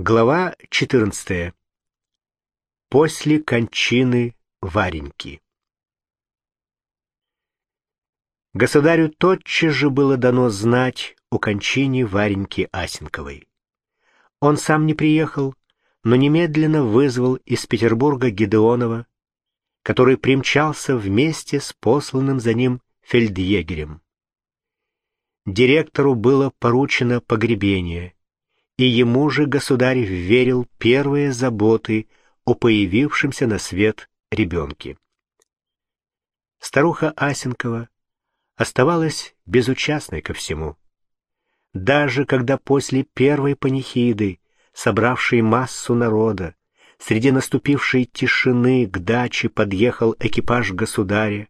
Глава 14. После кончины Вареньки. Государю тотчас же было дано знать о кончине Вареньки Асенковой. Он сам не приехал, но немедленно вызвал из Петербурга Гедеонова, который примчался вместе с посланным за ним фельдъегерем. Директору было поручено погребение — и ему же государь верил первые заботы о появившемся на свет ребенке. Старуха Асенкова оставалась безучастной ко всему. Даже когда после первой панихиды, собравшей массу народа, среди наступившей тишины к даче подъехал экипаж государя,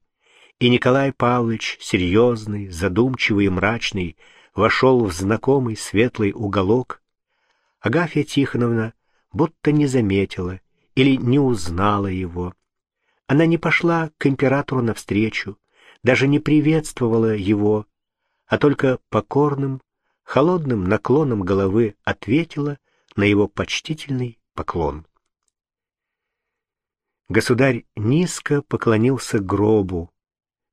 и Николай Павлович, серьезный, задумчивый и мрачный, вошел в знакомый светлый уголок, Агафья Тихоновна будто не заметила или не узнала его. Она не пошла к императору навстречу, даже не приветствовала его, а только покорным, холодным наклоном головы ответила на его почтительный поклон. Государь низко поклонился гробу,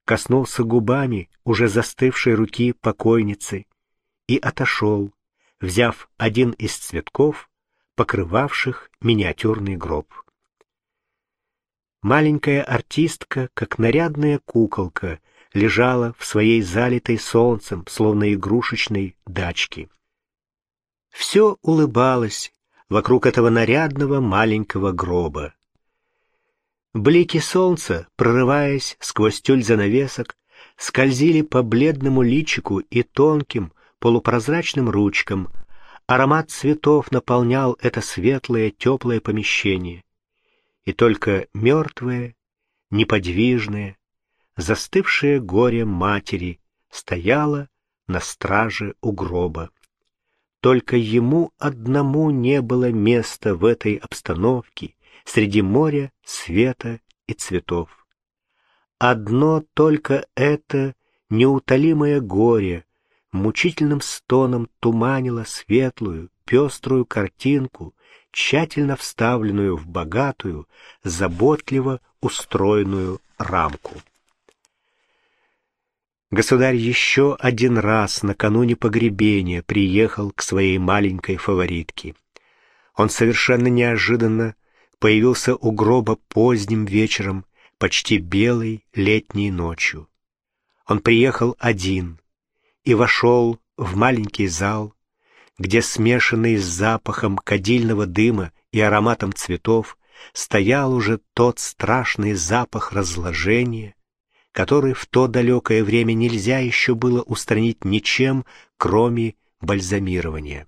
коснулся губами уже застывшей руки покойницы и отошел, взяв один из цветков, покрывавших миниатюрный гроб. Маленькая артистка, как нарядная куколка, лежала в своей залитой солнцем, словно игрушечной дачке. Все улыбалось вокруг этого нарядного маленького гроба. Блики солнца, прорываясь сквозь тюль занавесок, скользили по бледному личику и тонким, полупрозрачным ручкам. Аромат цветов наполнял это светлое, теплое помещение. И только мертвое, неподвижное, застывшее горе матери стояло на страже у гроба. Только ему одному не было места в этой обстановке среди моря, света и цветов. Одно только это неутолимое горе мучительным стоном туманила светлую, пеструю картинку, тщательно вставленную в богатую, заботливо устроенную рамку. Государь еще один раз накануне погребения приехал к своей маленькой фаворитке. Он совершенно неожиданно появился у гроба поздним вечером, почти белой летней ночью. Он приехал один — и вошел в маленький зал, где, смешанный с запахом кадильного дыма и ароматом цветов, стоял уже тот страшный запах разложения, который в то далекое время нельзя еще было устранить ничем, кроме бальзамирования.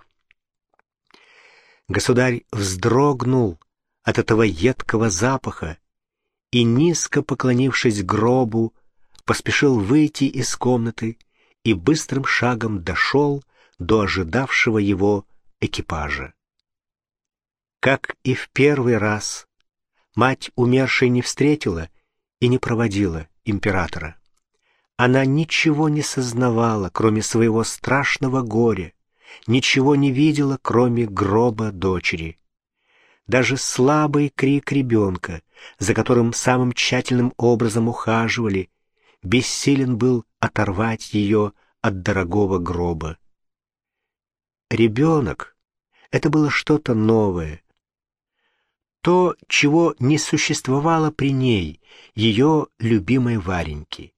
Государь вздрогнул от этого едкого запаха и, низко поклонившись гробу, поспешил выйти из комнаты и быстрым шагом дошел до ожидавшего его экипажа. Как и в первый раз, мать умершей не встретила и не проводила императора. Она ничего не сознавала, кроме своего страшного горя, ничего не видела, кроме гроба дочери. Даже слабый крик ребенка, за которым самым тщательным образом ухаживали, бессилен был оторвать ее от дорогого гроба. Ребенок — это было что-то новое. То, чего не существовало при ней, ее любимой Вареньки.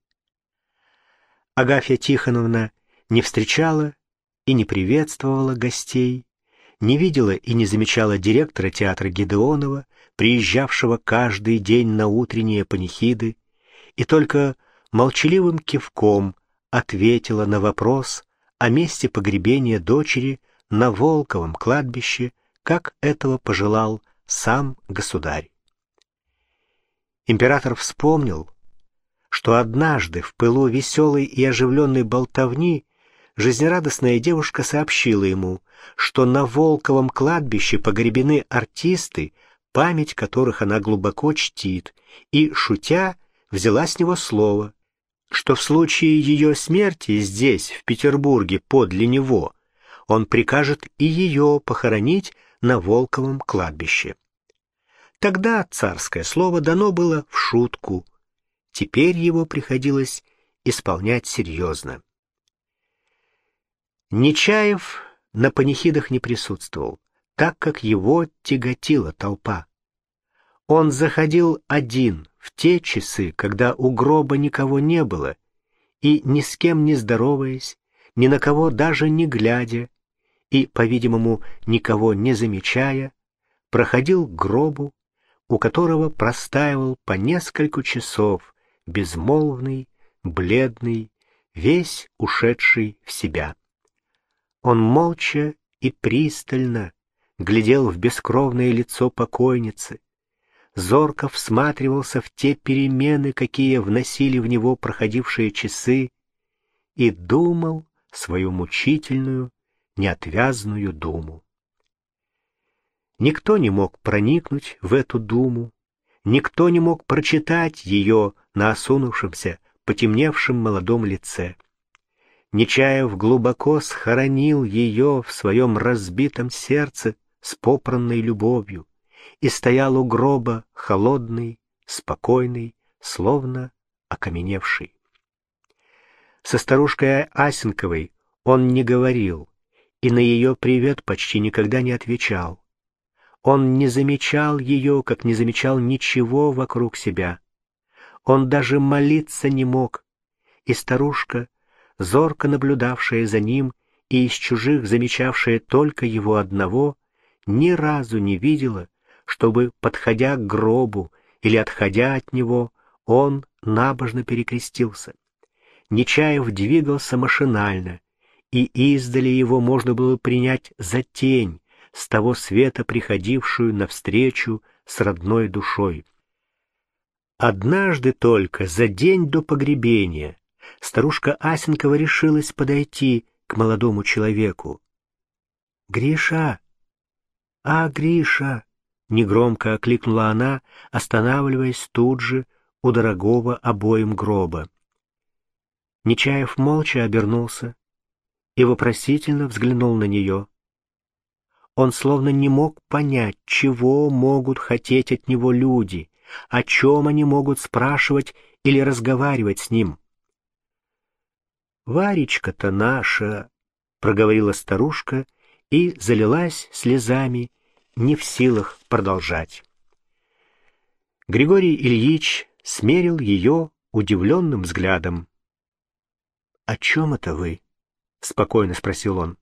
Агафья Тихоновна не встречала и не приветствовала гостей, не видела и не замечала директора театра Гедеонова, приезжавшего каждый день на утренние панихиды, и только молчаливым кивком ответила на вопрос о месте погребения дочери на Волковом кладбище, как этого пожелал сам государь. Император вспомнил, что однажды в пылу веселой и оживленной болтовни жизнерадостная девушка сообщила ему, что на Волковом кладбище погребены артисты, память которых она глубоко чтит, и, шутя, взяла с него слово — что в случае ее смерти здесь, в Петербурге, подле него, он прикажет и ее похоронить на Волковом кладбище. Тогда царское слово дано было в шутку, теперь его приходилось исполнять серьезно. Нечаев на панихидах не присутствовал, так как его тяготила толпа. Он заходил один в те часы, когда у гроба никого не было, и ни с кем не здороваясь, ни на кого даже не глядя, и, по-видимому, никого не замечая, проходил к гробу, у которого простаивал по несколько часов, безмолвный, бледный, весь ушедший в себя. Он молча и пристально глядел в бескровное лицо покойницы, зорко всматривался в те перемены, какие вносили в него проходившие часы, и думал свою мучительную, неотвязную думу. Никто не мог проникнуть в эту думу, никто не мог прочитать ее на осунувшемся, потемневшем молодом лице. Нечаев глубоко схоронил ее в своем разбитом сердце с попранной любовью и стоял у гроба холодный, спокойный, словно окаменевший. Со старушкой Асенковой он не говорил и на ее привет почти никогда не отвечал. Он не замечал ее, как не замечал ничего вокруг себя. Он даже молиться не мог, и старушка, зорко наблюдавшая за ним и из чужих замечавшая только его одного, ни разу не видела, чтобы, подходя к гробу или отходя от него, он набожно перекрестился. Нечаев двигался машинально, и издали его можно было принять за тень, с того света приходившую навстречу с родной душой. Однажды только, за день до погребения, старушка Асенкова решилась подойти к молодому человеку. «Гриша! А, Гриша!» — негромко окликнула она, останавливаясь тут же у дорогого обоим гроба. Нечаев молча обернулся и вопросительно взглянул на нее. Он словно не мог понять, чего могут хотеть от него люди, о чем они могут спрашивать или разговаривать с ним. «Варечка-то наша!» — проговорила старушка и залилась слезами, не в силах продолжать. Григорий Ильич смерил ее удивленным взглядом. «О чем это вы?» — спокойно спросил он.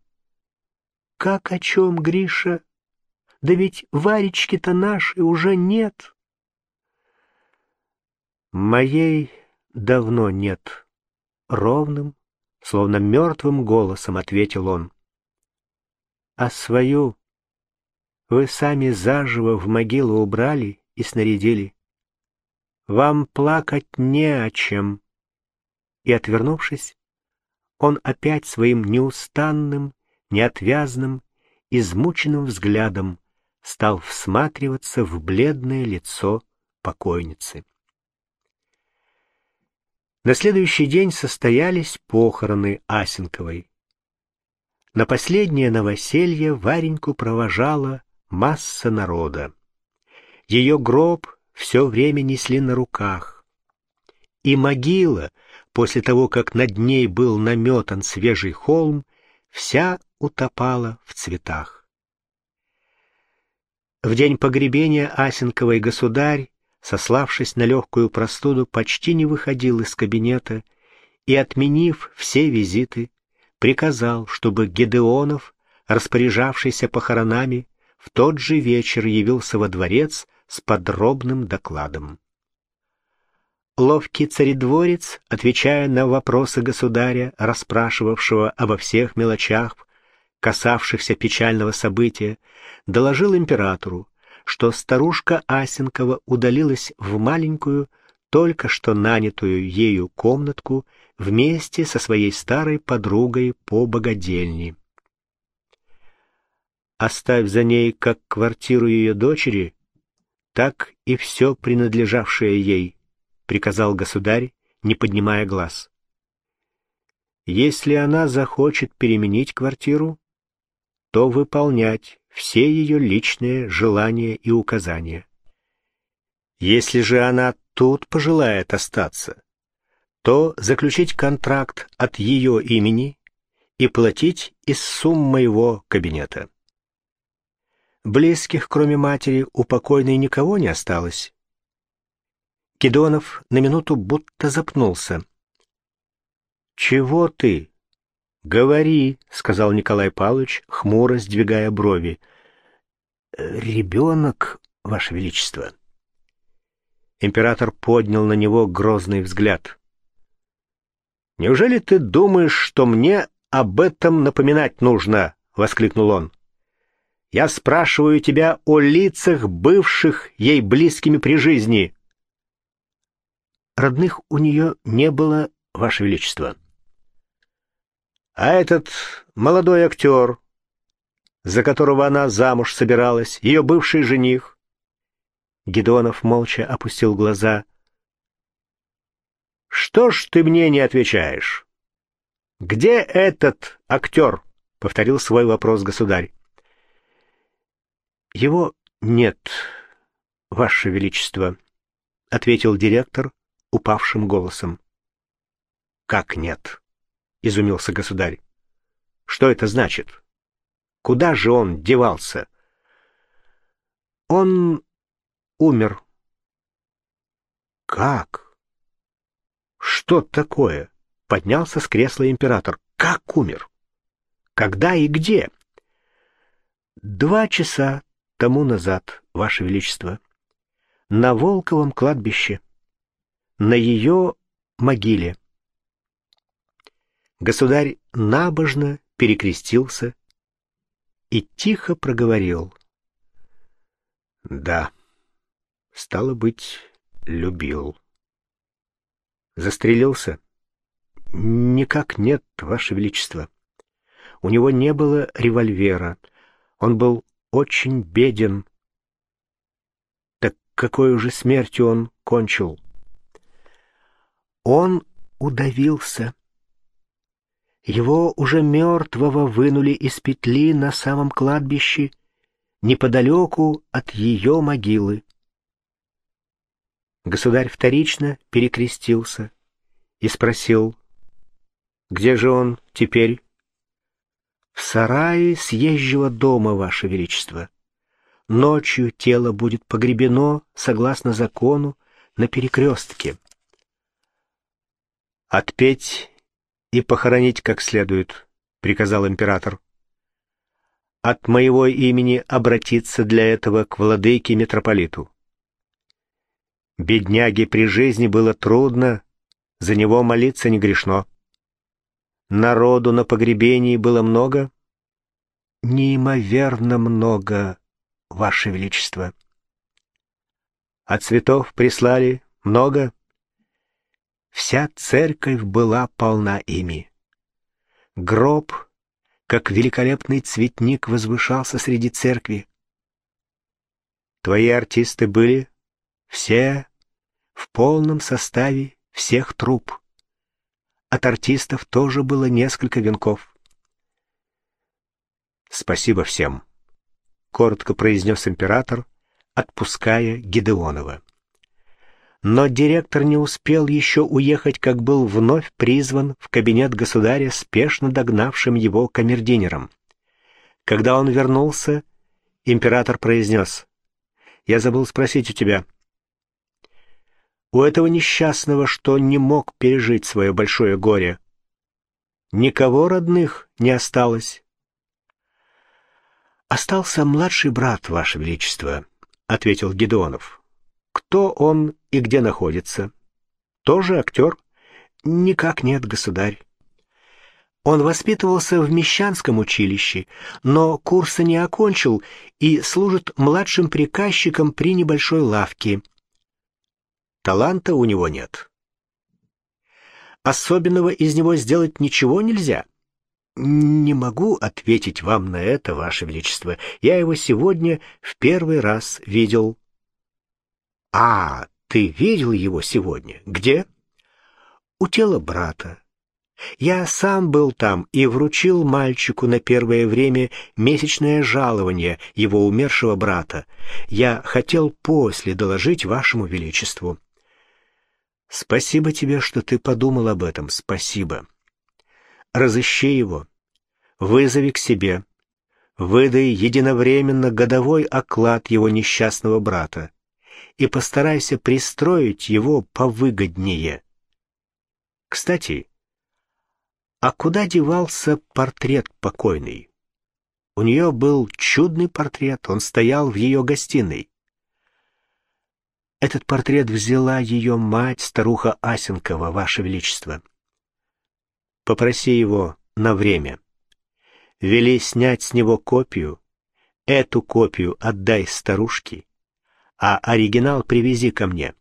Как о чем, Гриша? Да ведь Варечки-то нашей уже нет. Моей давно нет. Ровным, словно мертвым голосом ответил он. А свою вы сами заживо в могилу убрали и снарядили. Вам плакать не о чем. И, отвернувшись, он опять своим неустанным, неотвязным, измученным взглядом стал всматриваться в бледное лицо покойницы. На следующий день состоялись похороны Асенковой. На последнее новоселье Вареньку провожала масса народа. Ее гроб все время несли на руках. И могила, после того, как над ней был наметан свежий холм, вся утопала в цветах. В день погребения Асенковой государь, сославшись на легкую простуду, почти не выходил из кабинета и, отменив все визиты, приказал, чтобы Гедеонов, распоряжавшийся похоронами, в тот же вечер явился во дворец с подробным докладом. Ловкий царедворец, отвечая на вопросы государя, расспрашивавшего обо всех мелочах, касавшихся печального события, доложил императору, что старушка Асенкова удалилась в маленькую, только что нанятую ею комнатку вместе со своей старой подругой по богадельне. Оставь за ней как квартиру ее дочери, так и все принадлежавшее ей, приказал государь, не поднимая глаз. Если она захочет переменить квартиру, то выполнять все ее личные желания и указания. Если же она тут пожелает остаться, то заключить контракт от ее имени и платить из сумм моего кабинета. Близких, кроме матери, у покойной никого не осталось. Кедонов на минуту будто запнулся. «Чего ты?» «Говори», — сказал Николай Павлович, хмуро сдвигая брови. «Ребенок, Ваше Величество». Император поднял на него грозный взгляд. «Неужели ты думаешь, что мне об этом напоминать нужно?» — воскликнул он. «Я спрашиваю тебя о лицах, бывших ей близкими при жизни». Родных у нее не было, Ваше Величество. А этот молодой актер, за которого она замуж собиралась, ее бывший жених. Гедонов молча опустил глаза. «Что ж ты мне не отвечаешь? Где этот актер?» — повторил свой вопрос государь. «Его нет, Ваше Величество», — ответил директор, упавшим голосом. «Как нет?» — изумился государь. «Что это значит? Куда же он девался?» «Он умер». «Как? Что такое?» — поднялся с кресла император. «Как умер? Когда и где?» «Два часа тому назад, Ваше Величество, на Волковом кладбище» на ее могиле. Государь набожно перекрестился и тихо проговорил. Да, стало быть, любил. Застрелился? Никак нет, Ваше Величество. У него не было револьвера. Он был очень беден. Так какой уже смертью он кончил? Он удавился. Его уже мертвого вынули из петли на самом кладбище, неподалеку от ее могилы. Государь вторично перекрестился и спросил, «Где же он теперь?» «В сарае съезжего дома, Ваше Величество. Ночью тело будет погребено, согласно закону, на перекрестке» отпеть и похоронить как следует, приказал император. От моего имени обратиться для этого к владыке митрополиту. Бедняге при жизни было трудно, за него молиться не грешно. Народу на погребении было много, неимоверно много, Ваше Величество. А цветов прислали много, Вся церковь была полна ими. Гроб, как великолепный цветник, возвышался среди церкви. Твои артисты были все в полном составе всех труп. От артистов тоже было несколько венков. «Спасибо всем», — коротко произнес император, отпуская Гидеонова. Но директор не успел еще уехать, как был вновь призван в кабинет государя, спешно догнавшим его камердинером. Когда он вернулся, император произнес, «Я забыл спросить у тебя, у этого несчастного, что не мог пережить свое большое горе, никого родных не осталось?» «Остался младший брат, Ваше Величество», — ответил Гедеонов. Кто он и где находится? Тоже актер? Никак нет, государь. Он воспитывался в Мещанском училище, но курса не окончил и служит младшим приказчиком при небольшой лавке. Таланта у него нет. Особенного из него сделать ничего нельзя. Не могу ответить вам на это, Ваше Величество. Я его сегодня в первый раз видел. «А, ты видел его сегодня? Где?» «У тела брата. Я сам был там и вручил мальчику на первое время месячное жалование его умершего брата. Я хотел после доложить вашему величеству. Спасибо тебе, что ты подумал об этом, спасибо. Разыщи его, вызови к себе, выдай единовременно годовой оклад его несчастного брата и постарайся пристроить его повыгоднее. Кстати, а куда девался портрет покойный? У нее был чудный портрет, он стоял в ее гостиной. Этот портрет взяла ее мать, старуха Асенкова, Ваше Величество. Попроси его на время. Вели снять с него копию. Эту копию отдай старушке, а оригинал привези ко мне.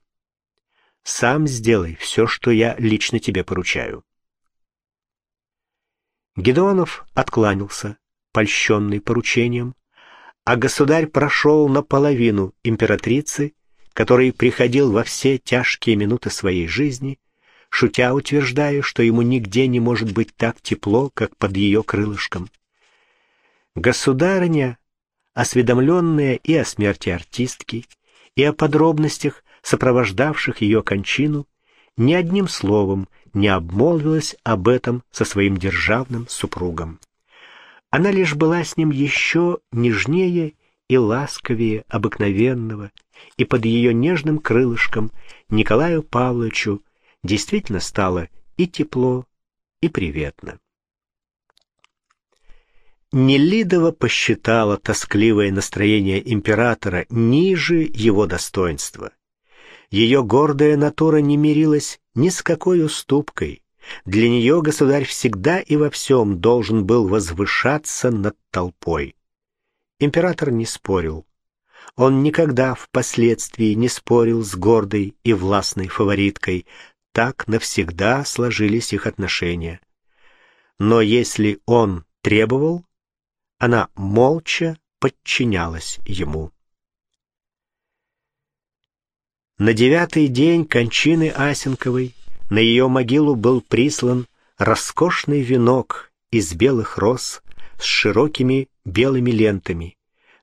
Сам сделай все, что я лично тебе поручаю. Гедеонов откланялся, польщенный поручением, а государь прошел наполовину императрицы, который приходил во все тяжкие минуты своей жизни, шутя утверждая, что ему нигде не может быть так тепло, как под ее крылышком. Государыня, осведомленная и о смерти артистки, и о подробностях, сопровождавших ее кончину, ни одним словом не обмолвилась об этом со своим державным супругом. Она лишь была с ним еще нежнее и ласковее обыкновенного, и под ее нежным крылышком Николаю Павловичу действительно стало и тепло, и приветно. Нелидова посчитала тоскливое настроение императора ниже его достоинства. Ее гордая натура не мирилась ни с какой уступкой. Для нее государь всегда и во всем должен был возвышаться над толпой. Император не спорил. Он никогда впоследствии не спорил с гордой и властной фавориткой. Так навсегда сложились их отношения. Но если он требовал, она молча подчинялась ему. На девятый день кончины Асенковой на ее могилу был прислан роскошный венок из белых роз с широкими белыми лентами,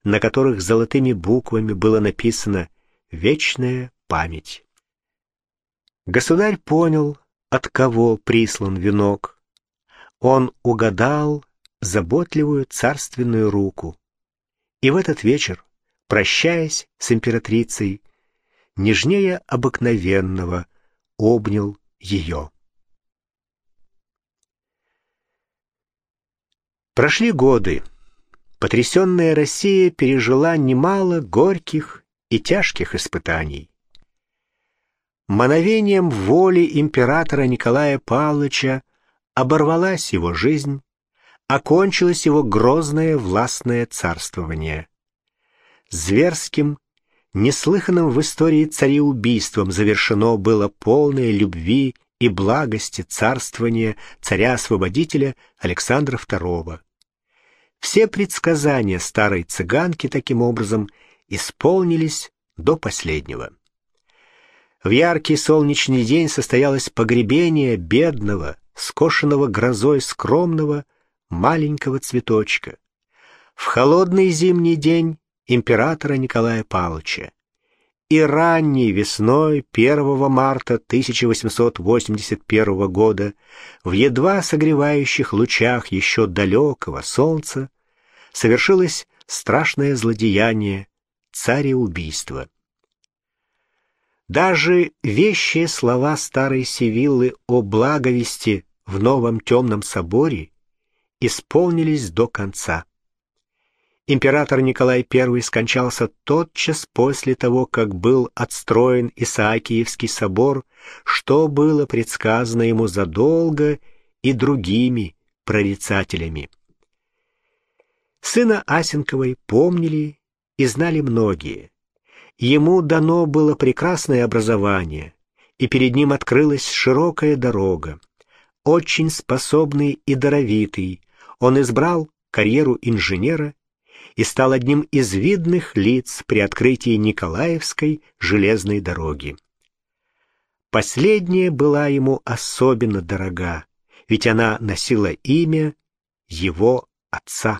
на которых золотыми буквами было написано «Вечная память». Государь понял, от кого прислан венок. Он угадал заботливую царственную руку. И в этот вечер, прощаясь с императрицей, нежнее обыкновенного, обнял ее. Прошли годы. Потрясенная Россия пережила немало горьких и тяжких испытаний. Мановением воли императора Николая Павловича оборвалась его жизнь, окончилось его грозное властное царствование. Зверским Неслыханным в истории цареубийством завершено было полное любви и благости царствование царя-освободителя Александра II. Все предсказания старой цыганки таким образом исполнились до последнего. В яркий солнечный день состоялось погребение бедного, скошенного грозой скромного, маленького цветочка. В холодный зимний день императора Николая Павловича. И ранней весной 1 марта 1881 года в едва согревающих лучах еще далекого солнца совершилось страшное злодеяние цареубийства. Даже вещие слова старой Севиллы о благовести в новом темном соборе исполнились до конца. Император Николай I скончался тотчас после того, как был отстроен Исаакиевский собор, что было предсказано ему задолго и другими прорицателями. Сына Асенковой помнили и знали многие. Ему дано было прекрасное образование, и перед ним открылась широкая дорога. Очень способный и даровитый, он избрал карьеру инженера и стал одним из видных лиц при открытии Николаевской железной дороги. Последняя была ему особенно дорога, ведь она носила имя его отца.